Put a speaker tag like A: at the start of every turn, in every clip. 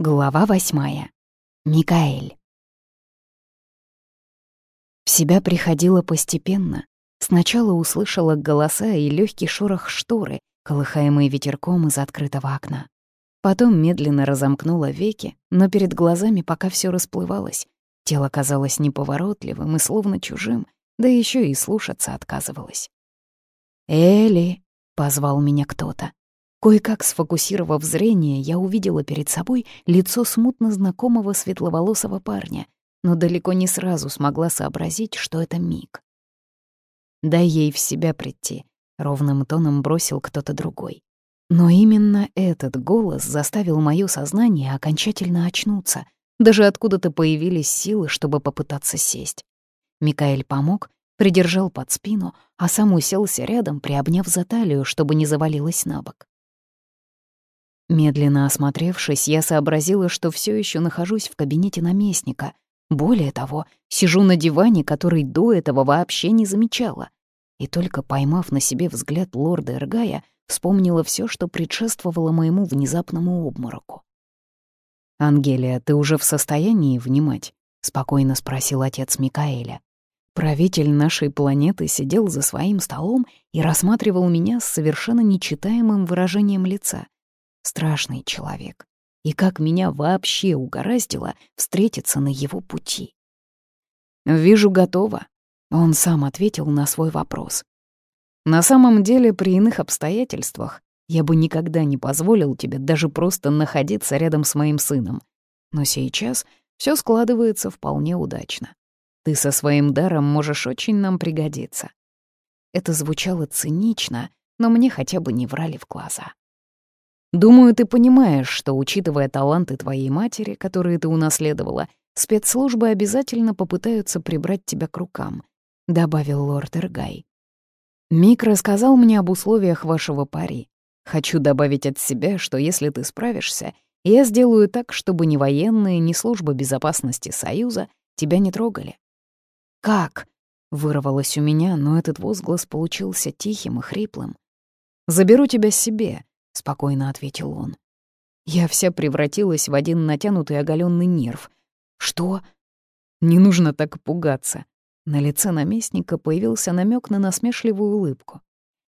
A: Глава восьмая. Микаэль. В себя приходила постепенно. Сначала услышала голоса и легкий шорох шторы, колыхаемый ветерком из открытого окна. Потом медленно разомкнула веки, но перед глазами пока все расплывалось. Тело казалось неповоротливым и словно чужим, да еще и слушаться отказывалось. «Эли!» — позвал меня кто-то. Кое-как сфокусировав зрение, я увидела перед собой лицо смутно знакомого светловолосого парня, но далеко не сразу смогла сообразить, что это Мик. «Дай ей в себя прийти», — ровным тоном бросил кто-то другой. Но именно этот голос заставил моё сознание окончательно очнуться. Даже откуда-то появились силы, чтобы попытаться сесть. Микаэль помог, придержал под спину, а сам уселся рядом, приобняв за талию, чтобы не завалилась на бок. Медленно осмотревшись, я сообразила, что все еще нахожусь в кабинете наместника. Более того, сижу на диване, который до этого вообще не замечала. И только поймав на себе взгляд лорда Эргая, вспомнила все, что предшествовало моему внезапному обмороку. «Ангелия, ты уже в состоянии внимать?» — спокойно спросил отец Микаэля. Правитель нашей планеты сидел за своим столом и рассматривал меня с совершенно нечитаемым выражением лица — Страшный человек. И как меня вообще угораздило встретиться на его пути. «Вижу, готово», — он сам ответил на свой вопрос. «На самом деле, при иных обстоятельствах я бы никогда не позволил тебе даже просто находиться рядом с моим сыном. Но сейчас все складывается вполне удачно. Ты со своим даром можешь очень нам пригодиться». Это звучало цинично, но мне хотя бы не врали в глаза. Думаю, ты понимаешь, что, учитывая таланты твоей матери, которые ты унаследовала, спецслужбы обязательно попытаются прибрать тебя к рукам», — добавил лорд Эргай. «Мик рассказал мне об условиях вашего пари. Хочу добавить от себя, что если ты справишься, я сделаю так, чтобы ни военные, ни служба безопасности Союза тебя не трогали». «Как?» — вырвалось у меня, но этот возглас получился тихим и хриплым. «Заберу тебя себе», — спокойно ответил он. Я вся превратилась в один натянутый оголенный нерв. «Что?» «Не нужно так пугаться». На лице наместника появился намек на насмешливую улыбку.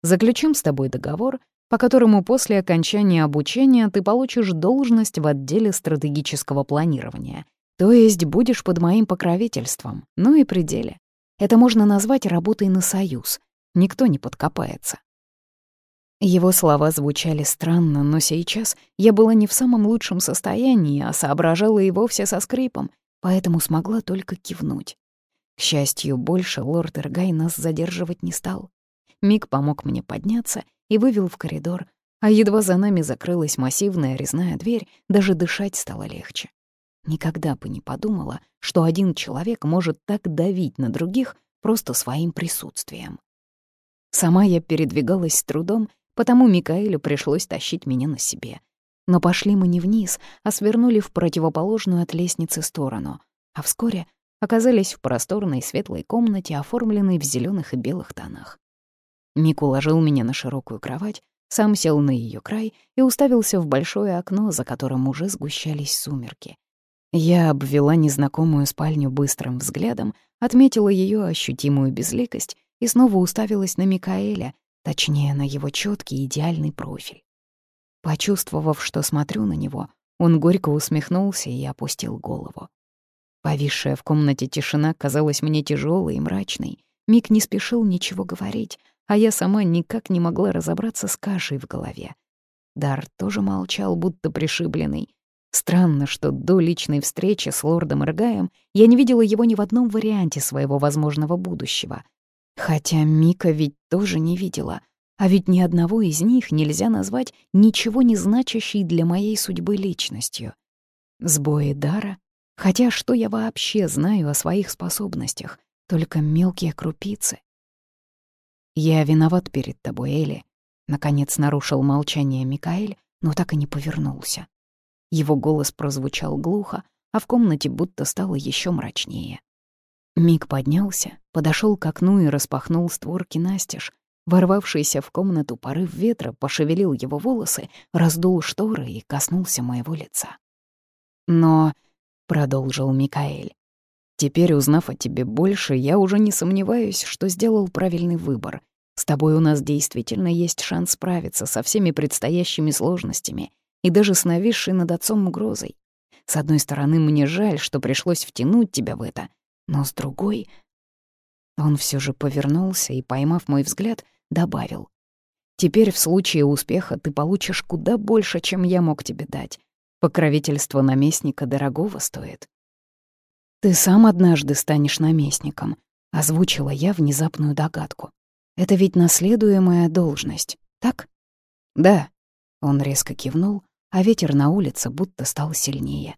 A: «Заключим с тобой договор, по которому после окончания обучения ты получишь должность в отделе стратегического планирования, то есть будешь под моим покровительством, ну и пределе. Это можно назвать работой на союз. Никто не подкопается. Его слова звучали странно, но сейчас я была не в самом лучшем состоянии, а соображала и вовсе со скрипом, поэтому смогла только кивнуть. К счастью, больше лорд Эргай нас задерживать не стал. Мик помог мне подняться и вывел в коридор, а едва за нами закрылась массивная резная дверь, даже дышать стало легче. Никогда бы не подумала, что один человек может так давить на других просто своим присутствием. Сама я передвигалась с трудом потому Микаэлю пришлось тащить меня на себе. Но пошли мы не вниз, а свернули в противоположную от лестницы сторону, а вскоре оказались в просторной светлой комнате, оформленной в зеленых и белых тонах. Мик уложил меня на широкую кровать, сам сел на ее край и уставился в большое окно, за которым уже сгущались сумерки. Я обвела незнакомую спальню быстрым взглядом, отметила ее ощутимую безликость и снова уставилась на Микаэля, точнее, на его четкий идеальный профиль. Почувствовав, что смотрю на него, он горько усмехнулся и опустил голову. Повисшая в комнате тишина казалась мне тяжелой и мрачной. Мик не спешил ничего говорить, а я сама никак не могла разобраться с кашей в голове. Дар тоже молчал, будто пришибленный. Странно, что до личной встречи с лордом Эргаем я не видела его ни в одном варианте своего возможного будущего. Хотя Мика ведь тоже не видела, а ведь ни одного из них нельзя назвать ничего не значащей для моей судьбы личностью. Сбои дара? Хотя что я вообще знаю о своих способностях? Только мелкие крупицы. «Я виноват перед тобой, Элли», — наконец нарушил молчание Микаэль, но так и не повернулся. Его голос прозвучал глухо, а в комнате будто стало еще мрачнее. Миг поднялся, подошел к окну и распахнул створки настежь. Ворвавшийся в комнату порыв ветра пошевелил его волосы, раздул шторы и коснулся моего лица. Но, — продолжил Микаэль, — теперь, узнав о тебе больше, я уже не сомневаюсь, что сделал правильный выбор. С тобой у нас действительно есть шанс справиться со всеми предстоящими сложностями и даже с нависшей над отцом угрозой. С одной стороны, мне жаль, что пришлось втянуть тебя в это, но с другой... Он все же повернулся и, поймав мой взгляд, добавил. «Теперь в случае успеха ты получишь куда больше, чем я мог тебе дать. Покровительство наместника дорогого стоит». «Ты сам однажды станешь наместником», — озвучила я внезапную догадку. «Это ведь наследуемая должность, так?» «Да», — он резко кивнул, а ветер на улице будто стал сильнее.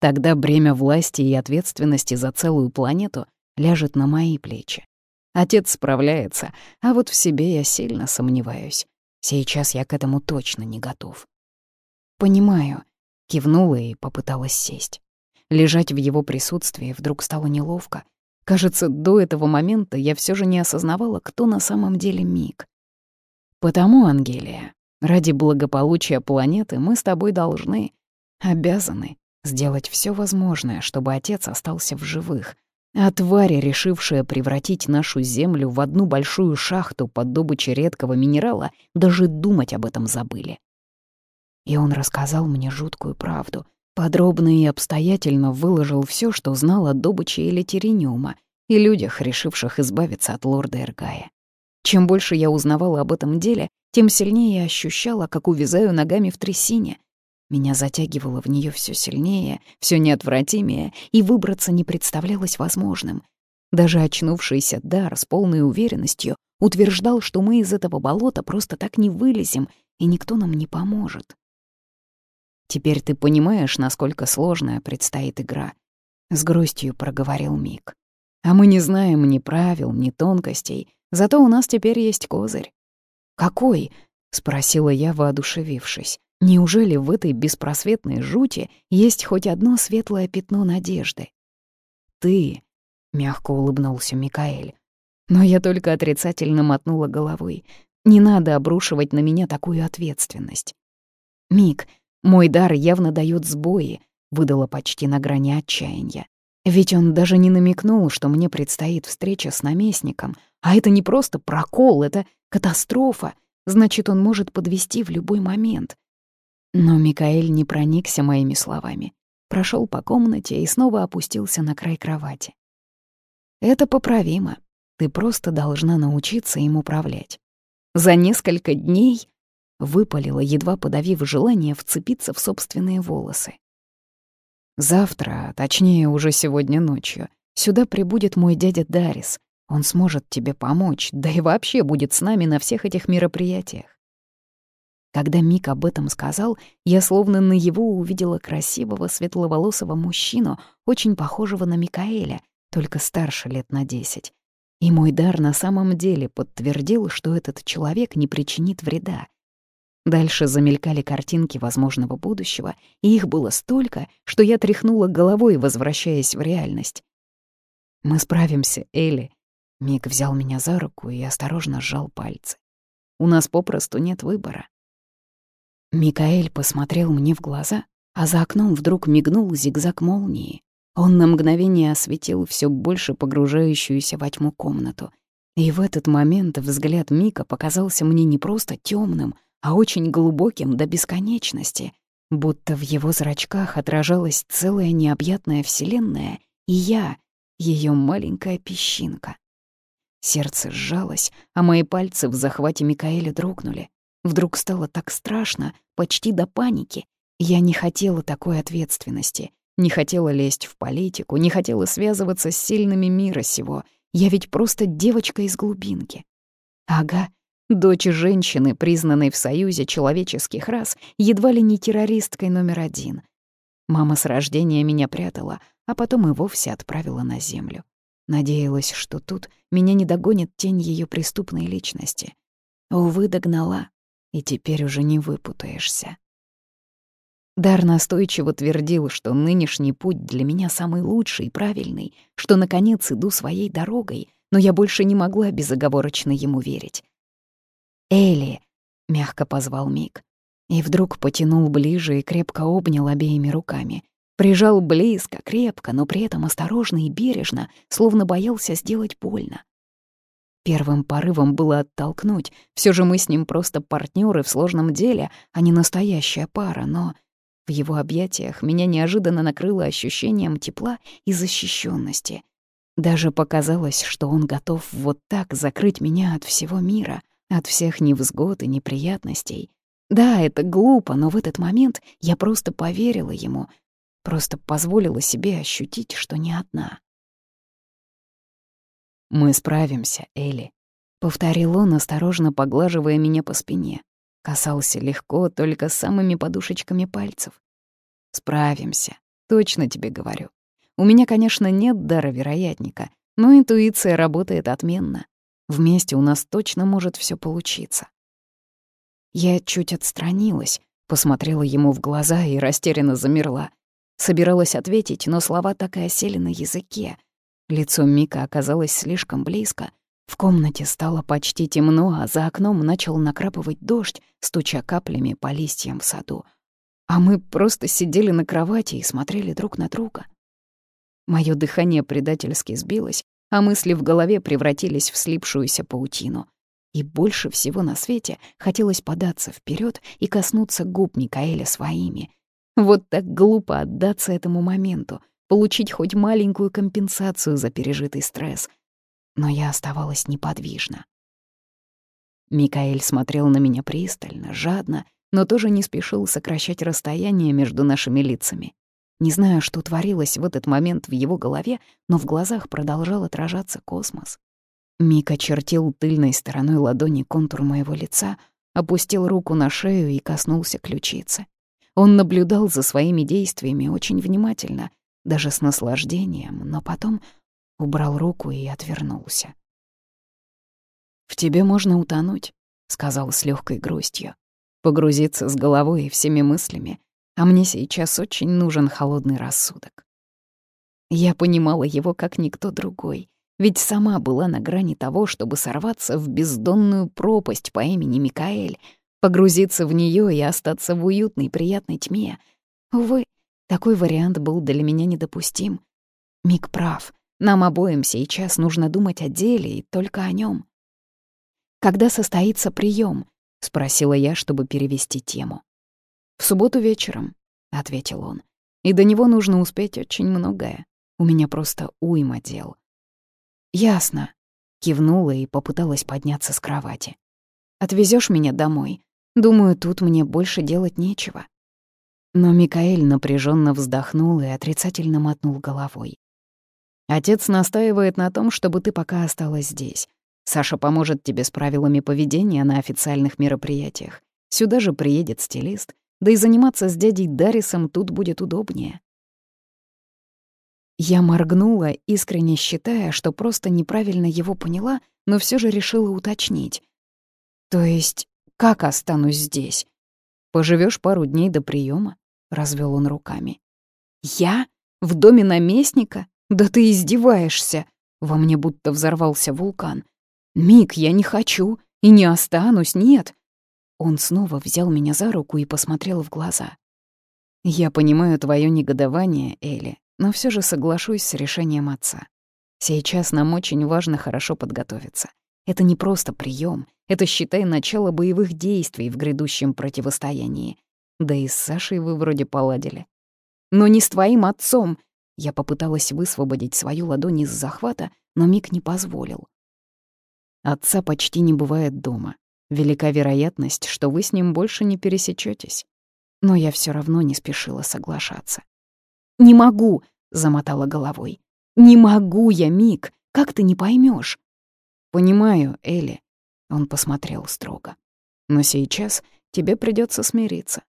A: Тогда бремя власти и ответственности за целую планету ляжет на мои плечи. Отец справляется, а вот в себе я сильно сомневаюсь. Сейчас я к этому точно не готов. «Понимаю», — кивнула и попыталась сесть. Лежать в его присутствии вдруг стало неловко. Кажется, до этого момента я все же не осознавала, кто на самом деле Мик. «Потому, Ангелия, Ради благополучия планеты мы с тобой должны, обязаны сделать все возможное, чтобы отец остался в живых. А твари, решившие превратить нашу Землю в одну большую шахту под добычей редкого минерала, даже думать об этом забыли. И он рассказал мне жуткую правду, подробно и обстоятельно выложил все, что знал о добыче элитериниума и людях, решивших избавиться от лорда Эргая. Чем больше я узнавала об этом деле, тем сильнее я ощущала, как увязаю ногами в трясине. Меня затягивало в нее все сильнее, все неотвратимее, и выбраться не представлялось возможным. Даже очнувшийся дар с полной уверенностью утверждал, что мы из этого болота просто так не вылезем, и никто нам не поможет. «Теперь ты понимаешь, насколько сложная предстоит игра», — с грустью проговорил Мик. «А мы не знаем ни правил, ни тонкостей, зато у нас теперь есть козырь. «Какой?» — спросила я, воодушевившись. «Неужели в этой беспросветной жути есть хоть одно светлое пятно надежды?» «Ты», — мягко улыбнулся Микаэль. Но я только отрицательно мотнула головой. Не надо обрушивать на меня такую ответственность. «Мик, мой дар явно дает сбои», — выдала почти на грани отчаяния. Ведь он даже не намекнул, что мне предстоит встреча с наместником, а это не просто прокол, это Катастрофа! Значит, он может подвести в любой момент. Но Микаэль не проникся моими словами. Прошел по комнате и снова опустился на край кровати. Это поправимо. Ты просто должна научиться им управлять. За несколько дней выпалила, едва подавив желание вцепиться в собственные волосы. Завтра, точнее уже сегодня ночью, сюда прибудет мой дядя Дарис, он сможет тебе помочь, да и вообще будет с нами на всех этих мероприятиях. Когда Мик об этом сказал, я словно на его увидела красивого светловолосого мужчину, очень похожего на Микаэля, только старше лет на десять. И мой дар на самом деле подтвердил, что этот человек не причинит вреда. Дальше замелькали картинки возможного будущего, и их было столько, что я тряхнула головой, возвращаясь в реальность. «Мы справимся, Элли», Мик взял меня за руку и осторожно сжал пальцы. У нас попросту нет выбора. Микаэль посмотрел мне в глаза, а за окном вдруг мигнул зигзаг молнии. Он на мгновение осветил все больше погружающуюся во тьму комнату. И в этот момент взгляд Мика показался мне не просто темным, а очень глубоким до бесконечности, будто в его зрачках отражалась целая необъятная вселенная, и я — ее маленькая песчинка. Сердце сжалось, а мои пальцы в захвате Микаэля дрогнули. Вдруг стало так страшно, почти до паники. Я не хотела такой ответственности, не хотела лезть в политику, не хотела связываться с сильными мира сего. Я ведь просто девочка из глубинки. Ага, дочь женщины, признанной в союзе человеческих рас, едва ли не террористкой номер один. Мама с рождения меня прятала, а потом и вовсе отправила на землю. Надеялась, что тут меня не догонит тень ее преступной личности. Увы, догнала, и теперь уже не выпутаешься. Дар настойчиво твердил, что нынешний путь для меня самый лучший и правильный, что, наконец, иду своей дорогой, но я больше не могла безоговорочно ему верить. «Элли!» — мягко позвал Мик. И вдруг потянул ближе и крепко обнял обеими руками. Прижал близко, крепко, но при этом осторожно и бережно, словно боялся сделать больно. Первым порывом было оттолкнуть. Все же мы с ним просто партнеры в сложном деле, а не настоящая пара, но в его объятиях меня неожиданно накрыло ощущением тепла и защищенности. Даже показалось, что он готов вот так закрыть меня от всего мира, от всех невзгод и неприятностей. Да, это глупо, но в этот момент я просто поверила ему, просто позволила себе ощутить, что не одна. «Мы справимся, Элли», — повторил он, осторожно поглаживая меня по спине. Касался легко, только самыми подушечками пальцев. «Справимся, точно тебе говорю. У меня, конечно, нет дара вероятника, но интуиция работает отменно. Вместе у нас точно может все получиться». Я чуть отстранилась, посмотрела ему в глаза и растерянно замерла. Собиралась ответить, но слова так и осели на языке — Лицо Мика оказалось слишком близко. В комнате стало почти темно, а за окном начал накрапывать дождь, стуча каплями по листьям в саду. А мы просто сидели на кровати и смотрели друг на друга. Моё дыхание предательски сбилось, а мысли в голове превратились в слипшуюся паутину. И больше всего на свете хотелось податься вперед и коснуться губ Микаэля своими. Вот так глупо отдаться этому моменту, получить хоть маленькую компенсацию за пережитый стресс. Но я оставалась неподвижна. Микаэль смотрел на меня пристально, жадно, но тоже не спешил сокращать расстояние между нашими лицами. Не знаю, что творилось в этот момент в его голове, но в глазах продолжал отражаться космос. Мика чертил тыльной стороной ладони контур моего лица, опустил руку на шею и коснулся ключицы. Он наблюдал за своими действиями очень внимательно, даже с наслаждением, но потом убрал руку и отвернулся. «В тебе можно утонуть», — сказал с легкой грустью. «Погрузиться с головой и всеми мыслями, а мне сейчас очень нужен холодный рассудок». Я понимала его как никто другой, ведь сама была на грани того, чтобы сорваться в бездонную пропасть по имени Микаэль, погрузиться в нее и остаться в уютной приятной тьме. Увы, такой вариант был для меня недопустим. Мик прав. Нам обоим сейчас нужно думать о деле и только о нем. «Когда состоится прием? спросила я, чтобы перевести тему. «В субботу вечером», — ответил он. «И до него нужно успеть очень многое. У меня просто уйма дел». «Ясно», — кивнула и попыталась подняться с кровати. Отвезешь меня домой? Думаю, тут мне больше делать нечего». Но Микаэль напряженно вздохнул и отрицательно мотнул головой. «Отец настаивает на том, чтобы ты пока осталась здесь. Саша поможет тебе с правилами поведения на официальных мероприятиях. Сюда же приедет стилист, да и заниматься с дядей Дарисом тут будет удобнее». Я моргнула, искренне считая, что просто неправильно его поняла, но все же решила уточнить. «То есть, как останусь здесь? Поживешь пару дней до приема? Развел он руками. «Я? В доме наместника? Да ты издеваешься!» Во мне будто взорвался вулкан. «Мик, я не хочу и не останусь, нет!» Он снова взял меня за руку и посмотрел в глаза. «Я понимаю твое негодование, Элли, но все же соглашусь с решением отца. Сейчас нам очень важно хорошо подготовиться. Это не просто прием, это, считай, начало боевых действий в грядущем противостоянии. Да и с Сашей вы вроде поладили. Но не с твоим отцом. Я попыталась высвободить свою ладонь из захвата, но Мик не позволил. Отца почти не бывает дома. Велика вероятность, что вы с ним больше не пересечетесь. Но я все равно не спешила соглашаться. «Не могу!» — замотала головой. «Не могу я, Мик! Как ты не поймешь? «Понимаю, Элли», — он посмотрел строго. «Но сейчас тебе придется смириться.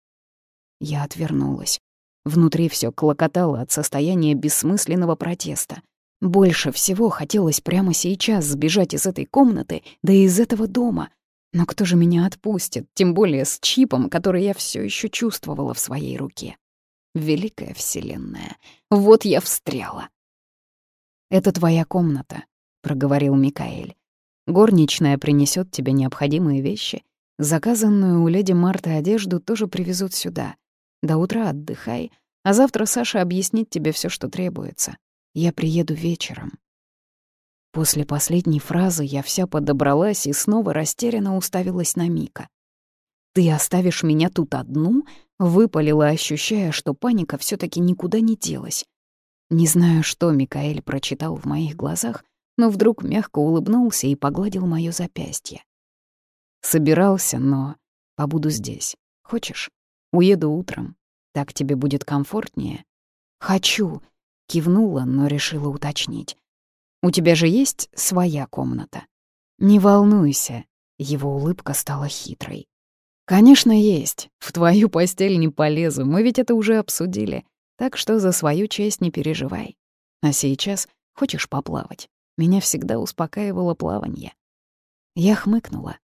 A: Я отвернулась. Внутри все клокотало от состояния бессмысленного протеста. Больше всего хотелось прямо сейчас сбежать из этой комнаты, да и из этого дома. Но кто же меня отпустит, тем более с чипом, который я все еще чувствовала в своей руке? Великая Вселенная, вот я встряла. «Это твоя комната», — проговорил Микаэль. «Горничная принесет тебе необходимые вещи. Заказанную у леди Марты одежду тоже привезут сюда. До утра отдыхай, А завтра Саша объяснит тебе все, что требуется. Я приеду вечером». После последней фразы я вся подобралась и снова растерянно уставилась на Мика. «Ты оставишь меня тут одну?» — выпалила, ощущая, что паника все таки никуда не делась. Не знаю, что Микаэль прочитал в моих глазах, но вдруг мягко улыбнулся и погладил моё запястье. «Собирался, но побуду здесь. Хочешь? Уеду утром. Так тебе будет комфортнее?» «Хочу», — кивнула, но решила уточнить. «У тебя же есть своя комната?» «Не волнуйся», — его улыбка стала хитрой. «Конечно, есть. В твою постель не полезу, мы ведь это уже обсудили. Так что за свою честь не переживай. А сейчас хочешь поплавать? Меня всегда успокаивало плавание». Я хмыкнула.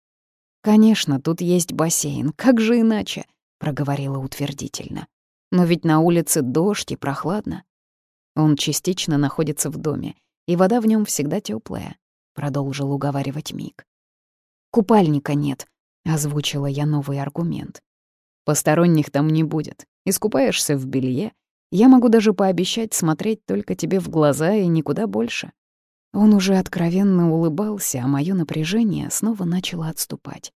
A: «Конечно, тут есть бассейн, как же иначе?» — проговорила утвердительно. «Но ведь на улице дождь и прохладно. Он частично находится в доме, и вода в нем всегда теплая, продолжил уговаривать Мик. «Купальника нет», — озвучила я новый аргумент. «Посторонних там не будет. Искупаешься в белье. Я могу даже пообещать смотреть только тебе в глаза и никуда больше». Он уже откровенно улыбался, а моё напряжение снова начало отступать.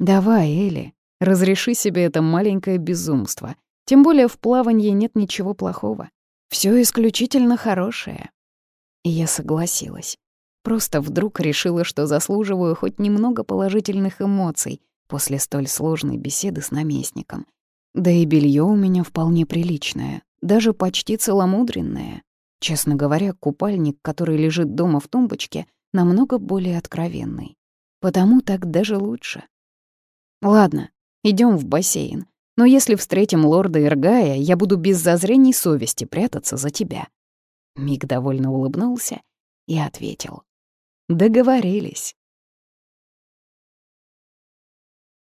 A: «Давай, Элли, разреши себе это маленькое безумство. Тем более в плавании нет ничего плохого. Все исключительно хорошее». И я согласилась. Просто вдруг решила, что заслуживаю хоть немного положительных эмоций после столь сложной беседы с наместником. Да и белье у меня вполне приличное, даже почти целомудренное. Честно говоря, купальник, который лежит дома в тумбочке, намного более откровенный. Потому так даже лучше. Ладно, идем в бассейн. Но если встретим лорда Иргая, я буду без зазрений совести прятаться за тебя». Миг довольно улыбнулся и ответил. «Договорились».